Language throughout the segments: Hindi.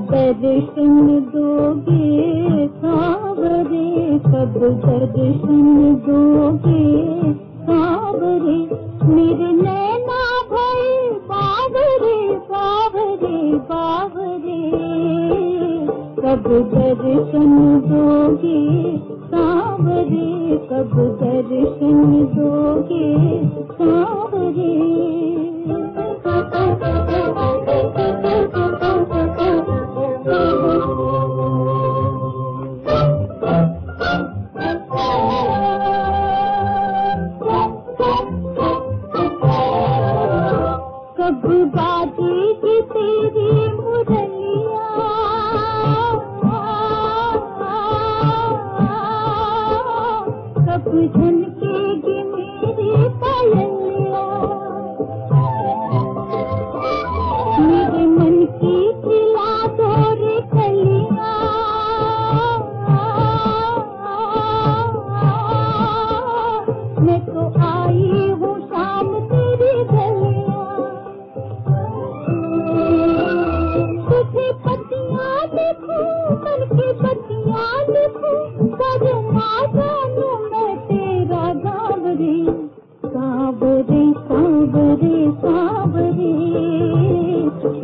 दर्शन दोगे, सावरे कब दर्शन दोगे, सावरे मेरे नैना भय बावरे बावरे बावरे। कब दर्शन दोगे, सावरे कब दर्शन दोगे, सावरे। कब बाजेगी तेरी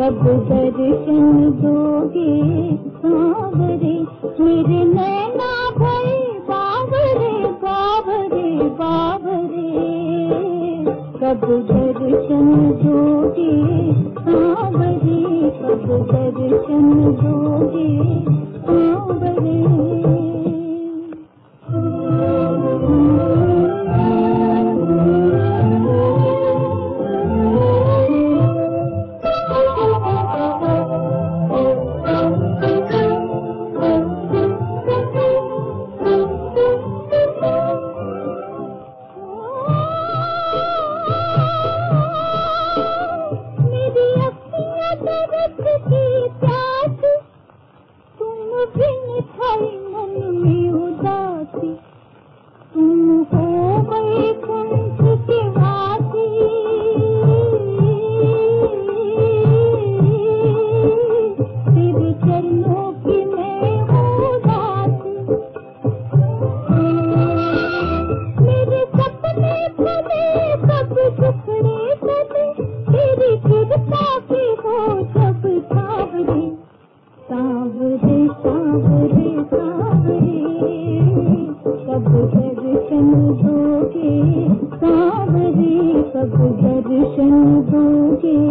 कब दर्शन दोगे, सावरे। मेरे नैना भय बावरे बावरे बावरे। कब दर्शन दोगे, सावरे। कब दर्शन दोगे खाई मन में उदासी तुम हो गए कुंठ के वासी। तेरे चरणों की मैं हूँ दासी मेरे सपने बने सब सुखने बने तेरी कृपा की कब दर्शन दूजे